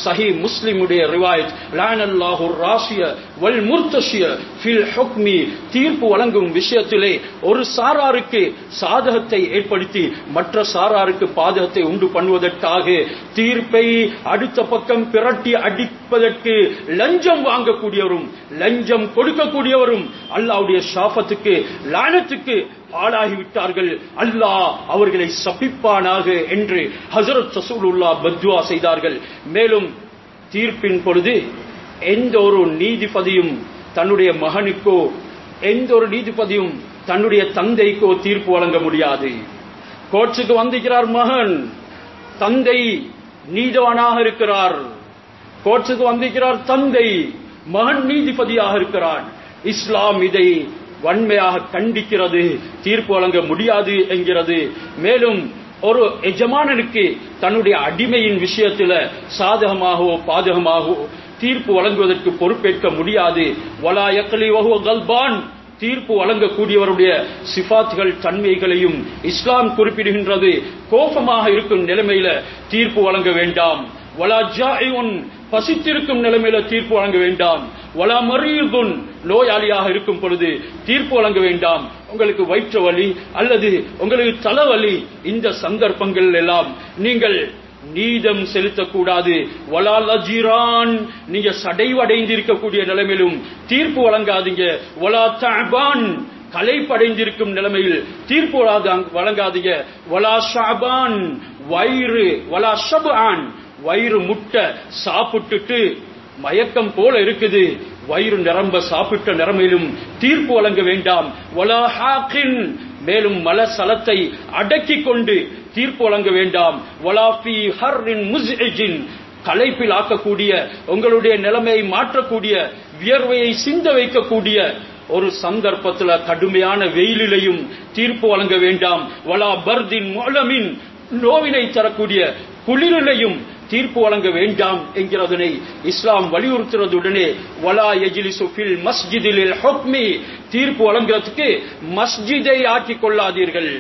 Speaker 1: சஹி முஸ்லிமுடைய ரிவாயத் லானல்லாஹு ராசிய வல் முர்த்தஷிய ஃபில் ஹுக்மி தீர்ப்பு வழங்கும் விஷயத்திலே ஒரு சாராருக்கு சாதகத்தை ஏற்படுத்தி மற்ற சாராருக்கு பாதகத்தை உண்டு பண்ணுவதற்காக தீர்ப்பை அடுத்த பக்கம் பிரட்டி அடிப்பதற்கு லஞ்சம் வாங்கக்கூடியவரும் லஞ்சம் கொடுக்கக்கூடியவரும் அல்லாவுடைய ஷாஃபத்துக்கு லானத்துக்கு ஆளாகிவிட்டார்கள். அல்லாஹ் அவர்களை சபிப்பானாக என்று ஹசரத் சசூலுல்லா பத்வா செய்தார்கள். மேலும் தீர்ப்பின் பொழுது எந்த ஒரு நீதிபதியும் தன்னுடைய மகனுக்கோ எந்த ஒரு நீதிபதியும் தன்னுடைய தந்தைக்கோ தீர்ப்பு வழங்க முடியாது. கோட்ஸுக்கு வந்திருக்கிறார் மகன். தந்தை நீதவானாக இருக்கிறார். கோட்ஸுக்கு வந்திருக்கிறார் தந்தை. மகன் நீதிபதியாக இருக்கிறான். இஸ்லாம் இதை வன்மையாக கண்டிக்கிறது. தீர்ப்பு வழங்க முடியாது என்கிறது. மேலும் ஒரு எஜமானனுக்கு தன்னுடைய அடிமையின் விஷயத்தில் சாதகமாகவோ பாதகமாகவோ தீர்ப்பு வழங்குவதற்கு பொறுப்பேற்க முடியாது. வலா யக்லி கல்பான். தீர்ப்பு வழங்கக்கூடியவருடைய சிபாத்துகள் தன்மைகளையும் இஸ்லாம் குறிப்பிடுகின்றது. கோபமாக இருக்கும் நிலைமையில தீர்ப்பு வழங்க வேண்டாம். வலா ஜாயிஉன் பசித்திருக்கும் நிலைமையில தீர்ப்பு வழங்க வேண்டாம். வலா மரீதுன் நோயாளியாக இருக்கும் பொழுது தீர்ப்பு வழங்க வேண்டாம். உங்களுக்கு வயிற்று வலி அல்லது உங்களுக்கு தலைவலி இந்த சந்தர்ப்பங்கள் எல்லாம் நீங்கள் நீதம் செலுத்தக்கூடாது. வலால் அஜிரான் நீங்க சடைவடைந்திருக்கக்கூடிய நிலைமையிலும் தீர்ப்பு வழங்காதீங்க. வலா தஅபான் கலைப்படைந்திருக்கும் நிலைமையில் தீர்ப்பு வழங்காதீங்க. வலா ஷாபான் வயிறு வலா ஷபான் வயிறு முட்டை சாப்பிட்டுட்டு மயக்கம் போல இருக்குது. வயிறு நிரம்ப சாப்பிட்ட நிறமையிலும் தீர்ப்பு வழங்க வேண்டாம். வலா ஹாக்கின் மேலும் மலசலத்தை அடக்கிக் கொண்டு தீர்ப்பு வழங்க வேண்டாம். வலா ஹர்ரின் முஸ்இஜின் களைப்பில் ஆக்கக்கூடிய உங்களுடைய நிலைமையை மாற்றக்கூடிய வியர்வையை சிந்த வைக்கக்கூடிய ஒரு சந்தர்ப்பத்துல கடுமையான வெயிலிலையும் தீர்ப்பு வழங்க வேண்டாம். வலா பர்தின் மூலமின் நோவினை தரக்கூடிய குளிரிலையும் தீர்ப்பு வழங்க வேண்டாம் என்கிறதனை இஸ்லாம் வலியுறுத்துறதுடனே வலா எஜிலிசு மஸ்ஜிதில் ஹொக்மி. தீர்ப்பு வழங்குறதுக்கு மஸ்ஜிதை ஆக்கிக் கொள்ளாதீர்கள்.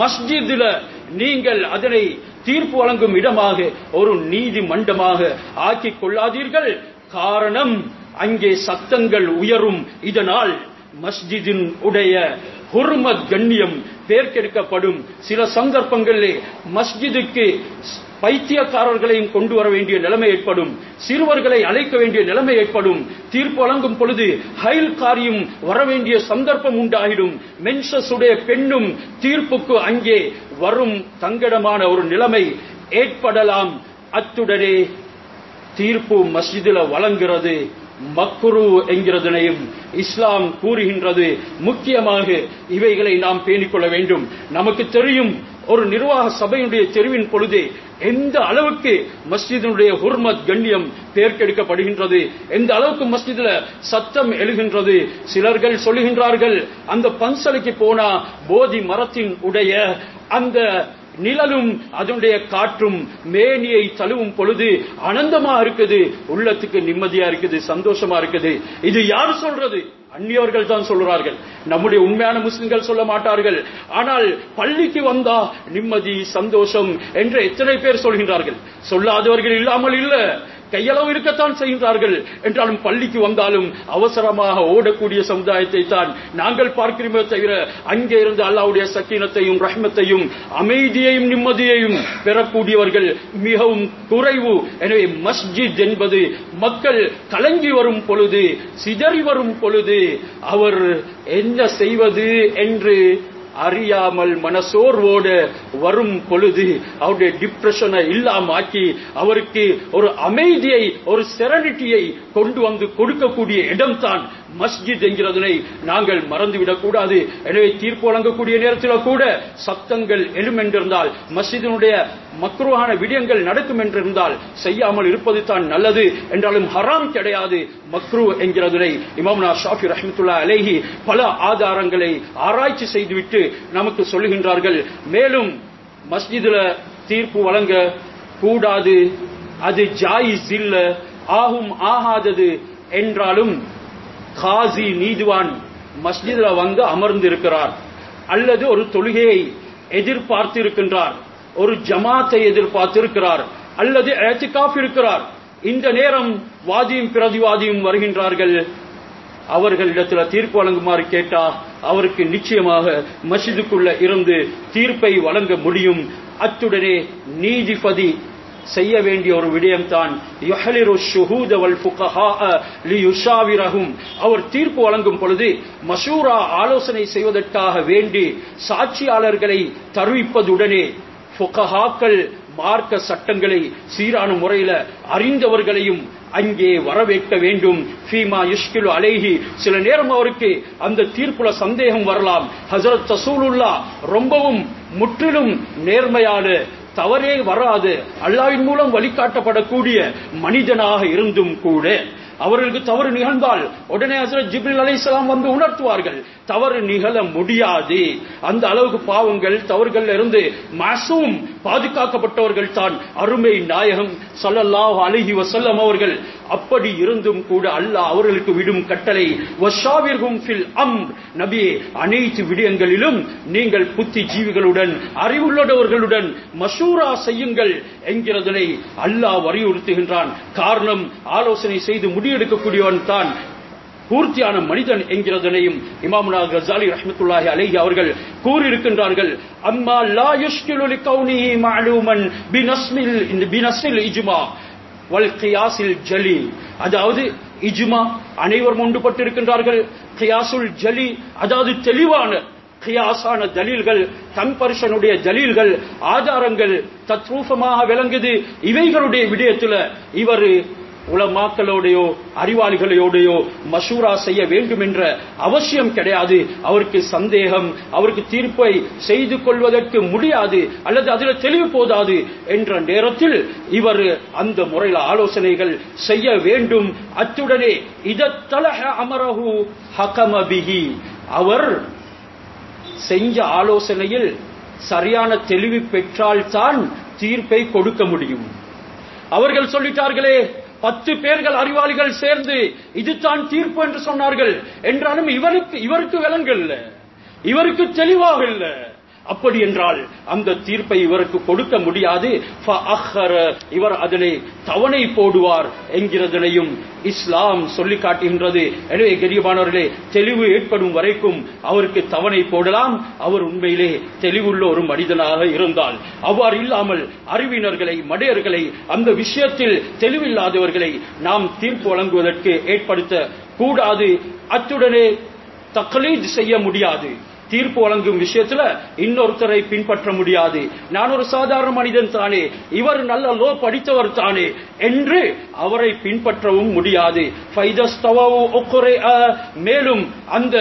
Speaker 1: மஸ்ஜிதில் நீங்கள் அதனை தீர்ப்பு வழங்கும் இடமாக ஒரு நீதி மண்டமாக ஆக்கிக் கொள்ளாதீர்கள். காரணம் அங்கே சத்தங்கள் உயரும். இதனால் மஸ்ஜிதின் உடைய ஹுர்மத் கண்ணியம் பேர்க்கெடுக்கப்படும் சில சந்தர்ப்பங்களிலே மஸ்ஜிதுக்கு பைத்தியக்காரர்களையும் கொண்டு வர வேண்டிய நிலைமை ஏற்படும். சிறுவர்களை அழைக்க வேண்டிய நிலைமை ஏற்படும். தீர்ப்பு வழங்கும் பொழுது ஹைல் காரியும் வர வேண்டிய சந்தர்ப்பம் உண்டாகிடும். மென்சஸுடைய பெண்ணும் தீர்ப்புக்கு அங்கே வரும் தங்கடமான ஒரு நிலைமை ஏற்படலாம். அத்துடனே தீர்ப்பு மஸ்ஜிதில் வழங்குறது மக்குரு என்கிறதனையும் இஸ்லாம் கூறுகின்றது. முக்கியமாக இவைகளை நாம் பேணிக்கொள்ள வேண்டும். நமக்கு தெரியும் ஒரு நிர்வாக சபையினுடைய தெரிவின் பொழுது எந்த அளவுக்கு மஸ்ஜிதினுடைய ஹுர்மத் கண்ணியம் தேர்க்கெடுக்கப்படுகின்றது எந்த அளவுக்கு மஸ்ஜிதில் சத்தம் எழுகின்றது. சிலர்கள் சொல்லுகின்றார்கள் அந்த பன்சலுக்கு போனா போதி மரத்தின் உடைய அந்த நிழலும் அதனுடைய காற்றும் மேனியை தழுவும் பொழுது ஆனந்தமா இருக்குது. உள்ளத்துக்கு நிம்மதியா இருக்குது சந்தோஷமா இருக்குது. இது யார் சொல்றது? அந்நியவர்கள் தான் சொல்றார்கள். நம்முடைய உண்மையான முஸ்லிம்கள் சொல்ல மாட்டார்கள். ஆனால் பள்ளிக்கு வந்தா நிம்மதி சந்தோஷம் என்று எத்தனை பேர் சொல்கின்றார்கள்? சொல்லாதவர்கள் இல்லாமல் இல்ல. கையளவு இருக்கத்தான் செய்கிறார்கள் என்றாலும் பள்ளிக்கு வந்தாலும் அவசரமாக ஓடக்கூடிய சமுதாயத்தை தான் நாங்கள் பார்க்கிறோமே தவிர அங்கே இருந்து அல்லாவுடைய சக்கீனத்தையும் ரஹ்மத்தையும் அமைதியையும் நிம்மதியையும் பெறக்கூடியவர்கள் மிகவும் குறைவு. எனவே மஸ்ஜித் என்பது மக்கள் கலங்கி வரும் பொழுது சிதறி வரும் பொழுது அவர் என்ன செய்வது என்று அறியாமல் மனசோர்வோடு வரும் பொழுது அவருடைய டிப்ரெஷனை இல்லாம ஆக்கி அவருக்கு ஒரு அமைதியை ஒரு செரனிட்டியை கொண்டு வந்து கொடுக்கக்கூடிய இடம்தான் மஸ்ஜித் என்கிறதனை நாங்கள் மறந்துவிடக் கூடாது எனவே தீர்ப்பு வழங்கக்கூடிய நேரத்தில் கூட சத்தங்கள் எழும் என்றிருந்தால் மஸ்ஜிதினுடைய மக்ருவான விடயங்கள் நடக்கும் என்றிருந்தால் செய்யாமல் இருப்பது தான் நல்லது. என்றாலும் ஹராம் கிடையாது மக்ரு என்கிறதனை இமாம்னா ஷாஃபி ரஹமத்துல்லா அலேஹி பல ஆதாரங்களை ஆராய்ச்சி செய்துவிட்டு நமக்கு சொல்லுகின்றார்கள். மேலும் மஸ்ஜிதுல தீர்ப்பு வழங்க கூடாது. அது ஜாயிஸ் இல்ல. ஆகும் ஆகாதது என்றாலும் காசி நீதிவான் மஸ்ஜிதுல வந்து அமர்ந்து இருக்கிறார் அல்லது ஒரு தொழுகையை எதிர்பார்த்து இருக்கின்றார் ஒரு ஜமாத்தை எதிர்பார்த்திருக்கிறார். அல்லது ஏத்திகாஃப் இருக்கிறார். இந்த நேரம் வாதியும் பிரதிவாதியும் வருகின்றார்கள். அவர்களிடத்தில் தீர்ப்பு வழங்குமாறு கேட்டா அவருக்கு நிச்சயமாக மஸ்ஜிதுக்குள்ள இருந்து தீர்ப்பை வழங்க முடியும். அத்துடனே நீதிபதி செய்ய வேண்டிய ஒரு விடயம்தான். அவர் தீர்ப்பு வழங்கும் பொழுது மஷூரா ஆலோசனை செய்வதற்காக வேண்டி சாட்சியாளர்களை தருவிப்பதுடனே ஃபுகஹாக்கள் மார்க்க சட்டங்களை சீரான முறையில அறிந்தவர்களையும் அங்கே வரவேற்க வேண்டும். ஃபீமா யுஷ்கிலு அலேஹி. சில நேரம் அவருக்கு அந்த தீர்ப்புல சந்தேகம் வரலாம். ஹசரத் தசூலுல்லா ரொம்பவும் முற்றிலும் நேர்மையான தவறே வராது. அல்லாவின் மூலம் வழிகாட்டப்படக்கூடிய மனிதனாக இருந்தும் கூட அவர்களுக்கு தவறு நிகழ்ந்தால் உடனே ஹசரத் ஜிப்ரில் அலைஹிஸ்ஸலாம் வந்து உணர்த்துவார்கள். தவறு நிகழ முடியாது. அந்த அளவுக்கு பாவங்கள் தவறுகள் இருந்து மாசூம் பாதுகாக்கப்பட்டவர்கள் தான். அருமை நாயகம் சல்லல்லாஹ் அலைஹி வசல்லம் அவர்கள் அப்படி இருந்தும் கூட அல்லாஹ் அவர்களுக்கு விடும் கட்டளை ஃபில் நபியே அனைத்து விடயங்களிலும் நீங்கள் புத்தி ஜீவிகளுடன் அறிவுள்ளவர்களுடன் மஷூரா செய்யுங்கள் என்கிறதனை அல்லாஹ் வலியுறுத்துகின்றான். காரணம் ஆலோசனை செய்து முடிவெடுக்கக்கூடியவன் தான் பூர்த்தியான மனிதன் என்கிறதனையும் இமாமுனா கசாலி ரஹமத்துல்லாஹி அலைஹி அவர்கள் கூறியிருக்கின்றார்கள். அம்மா லா யுஷ்கிலு லிகௌனிஹி மஅலூமன் பினஸ்மில் இந்த பினஸ்மில் இஜ்மா. வல் கியாசில் ஜலி அதாவது இஜ்மா அனைவரும் ஒன்றுபட்டிருக்கின்றார்கள் கியாசுல் ஜலி அதாவது தெளிவான கியாசான ஜலீல்கள் கம்பரிஷனுடைய ஜலீல்கள் ஆதாரங்கள் தத்ரூபமாக விளங்குது. இவைகளுடைய விடயத்துல இவர் உலமாக்களோடையோ அறிவாளிகளோடையோ மசூரா செய்ய வேண்டும் என்ற அவசியம் கிடையாது. அவருக்கு சந்தேகம் அவருக்கு தீர்ப்பை செய்து கொள்வதற்கு முடியாது அல்லது அதில் தெளிவு போதாது என்ற நேரத்தில் இவர் அந்த முறையில் ஆலோசனைகள் செய்ய வேண்டும். அத்துடனே இதத்தலஹ அமரஹு ஹகமபிஹி அவர் செஞ்ச ஆலோசனையில் சரியான தெளிவு பெற்றால்தான் தீர்ப்பை கொடுக்க முடியும். அவர்கள் சொல்லிட்டார்களே பத்து பேர்கள் அறிவாளிகள் சேர்ந்து இதுதான் தீர்ப்பு என்று சொன்னார்கள். என்றாலும் இவருக்கு இவருக்கு விலங்கல்ல. இவருக்கு தெளிவாக இல்லை. அப்படி என்றால் அந்த தீர்ப்பை இவருக்கு கொடுக்க முடியாது. இவர் அதனை தவணை போடுவார் என்கிறதனையும் இஸ்லாம் சொல்லி காட்டுகின்றது. எனவே கரியமானவர்களே தெளிவு ஏற்படும் வரைக்கும் அவருக்கு தவணை போடலாம். அவர் உண்மையிலே தெளிவுள்ள ஒரு மனிதனாக இருந்தால். அவ்வாறு இல்லாமல் அறிவினர்களை மடையர்களை அந்த விஷயத்தில் தெளிவில்லாதவர்களை நாம் தீர்ப்பு வழங்குவதற்கு ஏற்படுத்த கூடாது அத்துடனே தக்லீத் செய்ய முடியாது. தீர்ப்பு வழங்கும் விஷயத்துல இன்னொருத்தரை பின்பற்ற முடியாது. நான் ஒரு சாதாரண மனிதன் தானே. இவர் நல்ல லோ படித்தவர் தானே என்று அவரை பின்பற்றவும் முடியாது. மேலும் அந்த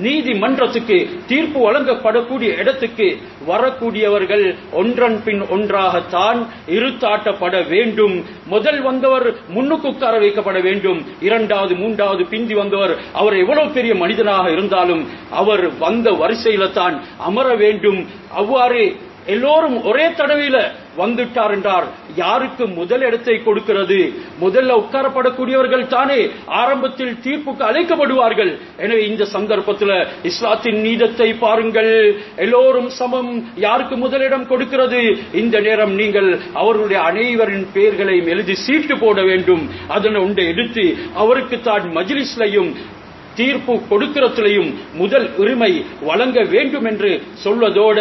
Speaker 1: நீதிமன்றத்துக்கு தீர்ப்பு வழங்கப்படக்கூடிய இடத்துக்கு வரக்கூடியவர்கள் ஒன்றன் பின் ஒன்றாகத்தான் இருத்தாட்டப்பட வேண்டும். முதல் வந்தவர் முன்னுக்கு உட்கார வைக்கப்பட வேண்டும். இரண்டாவது மூன்றாவது பிந்தி வந்தவர் அவர் எவ்வளவு பெரிய மனிதனாக இருந்தாலும் அவர் வந்த வரிசையில தான் அமர வேண்டும். அவ்வாறு எல்லோரும் ஒரே தடவையில வந்துட்டார் என்றார். யாருக்கு முதல் இடத்தை கொடுக்கிறது? முதல்ல உட்காரப்படக்கூடியவர்கள் தானே. ஆரம்பத்தில் தீர்ப்புக்கு அழைக்கப்படுவார்கள். எனவே இந்த சந்தர்ப்பத்தில் இஸ்லாத்தின் நீதத்தை பாருங்கள். எல்லோரும் சமம். யாருக்கு முதலிடம் கொடுக்கிறது? இந்த நேரம் நீங்கள் அவர்களுடைய அனைவரின் பெயர்களை எழுதி சீட்டு போட வேண்டும். அதனை உண்டை எடுத்து அவருக்கு தான் மஜிலிஸ்லையும் தீர்ப்பு கொடுக்கிறதுலையும் முதல் உரிமை வழங்க வேண்டும் என்று சொல்வதோட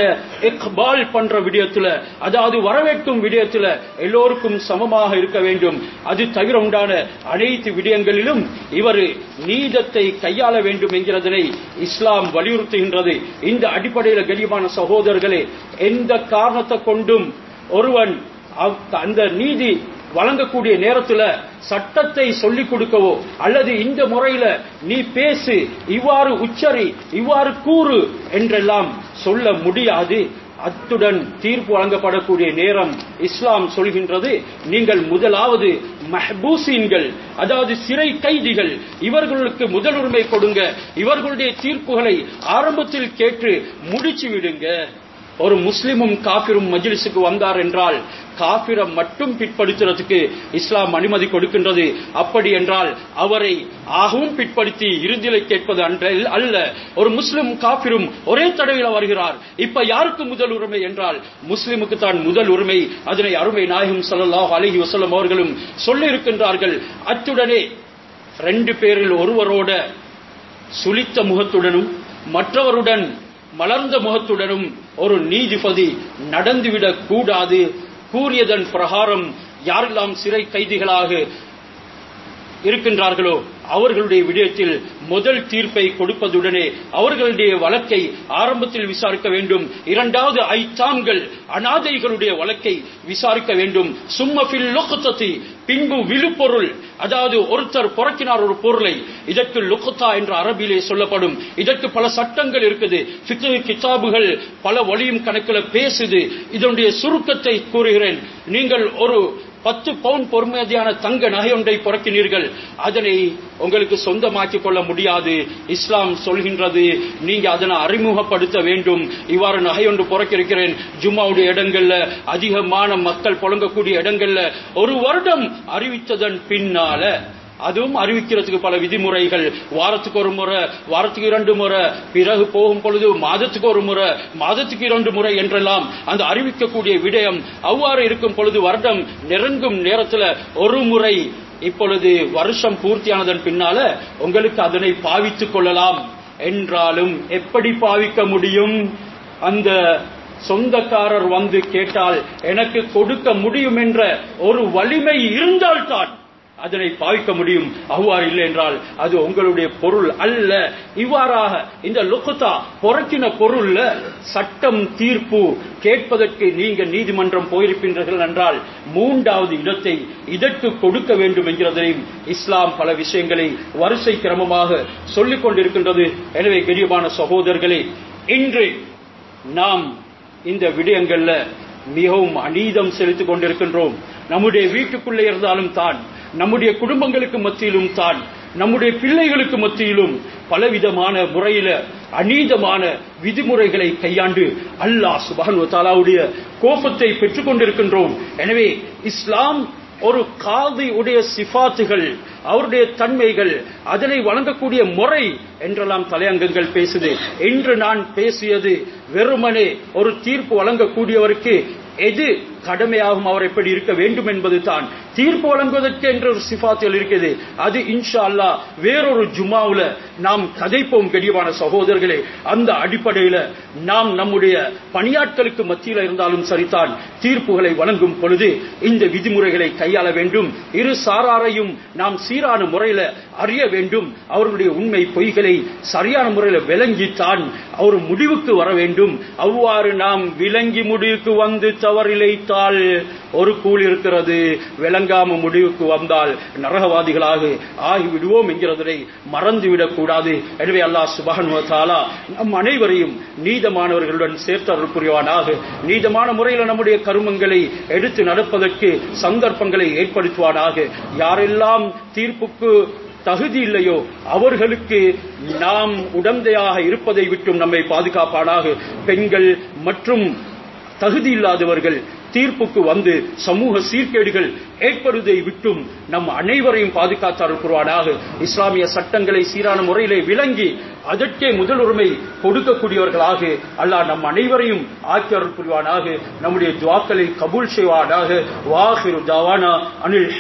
Speaker 1: இக்பால் பண்ற விடயத்துல அதாவது வரவேற்கும் விடயத்துல எல்லோருக்கும் சமமாக இருக்க வேண்டும். அது தவிர உண்டான அனைத்து விடயங்களிலும் இவர் நீதத்தை கையாள வேண்டும் என்கிறதனை இஸ்லாம் வலியுறுத்துகின்றது. இந்த அடிப்படையில் கனியமான சகோதரர்களே எந்த காரணத்தை கொண்டும் ஒருவன் அந்த நீதி வழங்கக்கூடிய நேரத்துல சட்டத்தை சொல்லிக் கொடுக்கவோ அல்லது இந்த முறையில நீ பேசு இவ்வாறு உச்சரி இவ்வாறு கூறு என்றெல்லாம் சொல்ல முடியாது. அத்துடன் தீர்ப்பு வழங்கப்படக்கூடிய நேரம் இஸ்லாம் சொல்கின்றது. நீங்கள் முதலாவது மஹபூசீன்கள் அதாவது சிறை கைதிகள் இவர்களுக்கு முதலுரிமை கொடுங்க. இவர்களுடைய தீர்ப்புகளை ஆரம்பத்தில் கேட்டு முடிச்சு விடுங்க ஒரு முஸ்லிமும் காபிரும் மஜ்லிஸுக்கு வந்தார் என்றால் காபிரை மட்டும் பிற்படுத்துறதுக்கு இஸ்லாம் அனுமதி கொடுக்கின்றது. அப்படி என்றால் அவரை ஆகவும் பிற்படுத்தி இறுதியில கேட்பது அன்ற அல்ல. ஒரு முஸ்லிம் காபிரும் ஒரே தடவையில் வருகிறார். இப்ப யாருக்கு முதல் உரிமை என்றால் முஸ்லிமுக்கு தான் முதல் உரிமை. அதனை அருமை நாயகம் சல்லாஹ் அலஹி வசலம் அவர்களும் சொல்லி இருக்கின்றார்கள் அத்துடனே ரெண்டு பேரில் ஒருவரோட சுளித்த முகத்துடனும் மற்றவருடன் மலர்ந்த முகத்துடனும் ஒரு நீதிபதி நடந்துவிடக் கூடாது. கூறியதன் பிரகாரம் யாரெல்லாம் சிறை கைதிகளாக இருக்கின்றார்களோ? அவர்களுடைய விடயத்தில் முதல் தீர்ப்பை கொடுப்பதுடனே அவர்களுடைய வழக்கை ஆரம்பத்தில் விசாரிக்க வேண்டும். இரண்டாவது ஐத்தாம்கள் அனாதைகளுடைய வழக்கை விசாரிக்க வேண்டும். சும்மஃபில் லுக்தத்தி பின்பு விழுப்பொருள். அதாவது ஒருத்தர் புறக்கினார் ஒரு பொருளை இதற்கு லுக்தா என்ற அரபிலே சொல்லப்படும். இதற்கு பல சட்டங்கள் இருக்குது. கிதாபுகள் பல வழியும் கணக்கில் பேசுது. இதனுடைய சுருக்கத்தை கூறுகிறேன். நீங்கள் ஒரு பத்து பவுன் பொறுமதியான தங்க நகை ஒன்றை புறக்கினீர்கள். அதனை உங்களுக்கு சொந்தமாக்கிக் கொள்ள முடியாது. இஸ்லாம் சொல்கின்றது. நீங்க அதனை அறிமுகப்படுத்த வேண்டும். இவ்வாறு நகை ஒன்று புறக்கிருக்கிறேன். ஜும்மாவுடைய இடங்கள்ல அதிகமான மக்கள் புழங்கக்கூடிய இடங்கள்ல ஒரு வருடம் அறிவித்ததன் பின்னால அதுவும் அறிவிக்கிறதுக்கு பல விதிமுறைகள். வாரத்துக்கு ஒரு முறை வாரத்துக்கு இரண்டு முறை பிறகு போகும் பொழுது மாதத்துக்கு ஒரு முறை மாதத்துக்கு இரண்டு முறை என்றெல்லாம் அந்த அறிவிக்கக்கூடிய விடயம் அவ்வாறு இருக்கும் பொழுது வருடம் நெருங்கும் நேரத்தில் ஒரு முறை இப்பொழுது வருஷம் பூர்த்தியானதன் பின்னால உங்களுக்கு அதனை பாவித்துக் கொள்ளலாம். என்றாலும் எப்படி பாவிக்க முடியும்? அந்த சொந்தக்காரர் வந்து கேட்டால் எனக்கு கொடுக்க முடியும் என்ற ஒரு வலிமை இருந்தால்தான் அதனை பாவிக்க முடியும். அவ்வாறு இல்லை என்றால் அது உங்களுடைய பொருள் அல்ல. இவ்வாறாக இந்த லுக்குத்தா பொறக்கின பொருள்ல சட்டம் தீர்ப்பு கேட்பதற்கு நீங்க நீதிமன்றம் போயிருக்கின்றீர்கள் என்றால் மூன்றாவது இடத்தை இதற்கு கொடுக்க வேண்டும் என்கிறதையும் இஸ்லாம் பல விஷயங்களை வரிசை கிரமமாக சொல்லிக் கொண்டிருக்கின்றது. எனவே கரியமான சகோதரர்களே இன்று நாம் இந்த விடயங்கள்ல மிகவும் அநீதம் செலுத்திக் கொண்டிருக்கின்றோம். நம்முடைய வீட்டுக்குள்ளே இருந்தாலும் தான் நம்முடைய குடும்பங்களுக்கு மத்தியிலும் தான் நம்முடைய பிள்ளைகளுக்கு மத்தியிலும் பலவிதமான முறையில அநீதமான விதிமுறைகளை கையாண்டு அல்லாஹ் சுபகன் தாலாவுடைய கோபத்தை பெற்றுக் கொண்டிருக்கின்றோம். எனவே இஸ்லாம் ஒரு காதி உடைய சிபாத்துகள் அவருடைய தன்மைகள் அதனை வழங்கக்கூடிய முறை என்றெல்லாம் தலையங்கங்கள் பேசுது. என்று நான் பேசியது வெறுமனே ஒரு தீர்ப்பு வழங்கக்கூடியவருக்கு எது கடமையாகும் அவர் எப்படி இருக்க வேண்டும் என்பது தான். தீர்ப்பு வழங்குவதற்கு என்ற ஒரு சிபாத்தில் இருக்குது. அது இன்ஷா அல்லா வேறொரு ஜுமாவுல நாம் கதைப்போம் கடிவான சகோதரர்களே. அந்த அடிப்படையில நாம் நம்முடைய பணியாட்களுக்கு மத்தியில் இருந்தாலும் சரிதான் தீர்ப்புகளை வழங்கும் பொழுது இந்த விதிமுறைகளை கையாள வேண்டும். இரு சாராரையும் நாம் சீரான முறையில அறிய வேண்டும். அவர்களுடைய உண்மை பொய்களை சரியான முறையில் விளங்கித்தான் அவர் முடிவுக்கு வர வேண்டும். அவ்வாறு நாம் விளங்கி முடிவுக்கு வந்து கொடுத்தால் ஒரு கூல் இருக்கிறது. விளங்காம முடிவுக்கு வந்தால் நரகவாதிகளாக ஆகிவிடுவோம் என்கிறதை மறந்துவிடக் கூடாது. எனவே அல்லாஹ் சுபஹன் நம் அனைவரையும் நீதமானவர்களுடன் சேர்த்தவர்கள் புரிவானாக நீதமான முறையில் நம்முடைய கருமங்களை எடுத்து நடப்பதற்கு சந்தர்ப்பங்களை ஏற்படுத்துவானாக. யாரெல்லாம் தீர்ப்புக்கு தகுதி இல்லையோ அவர்களுக்கு நாம் உடந்தையாக இருப்பதை விட்டும் நம்மை பாதுகாப்பானாக. பெண்கள் மற்றும் தகுதி இல்லாதவர்கள் தீர்ப்புக்கு வந்து சமூக சீர்கேடுகள் ஏற்படுவதை விட்டும் நம் அனைவரையும் பாதுகாத்தார் புரிவானாக இஸ்லாமிய சட்டங்களை சீரான முறையிலே விளங்கி அதற்கே முதலுரிமை கொடுக்கக்கூடியவர்களாக அல்லாஹ் நம் அனைவரையும் ஆக்கியர் புரிவானாக நம்முடைய துவாக்களை கபூல் செய்வானாக. வாஹிரு தாவானா அனில்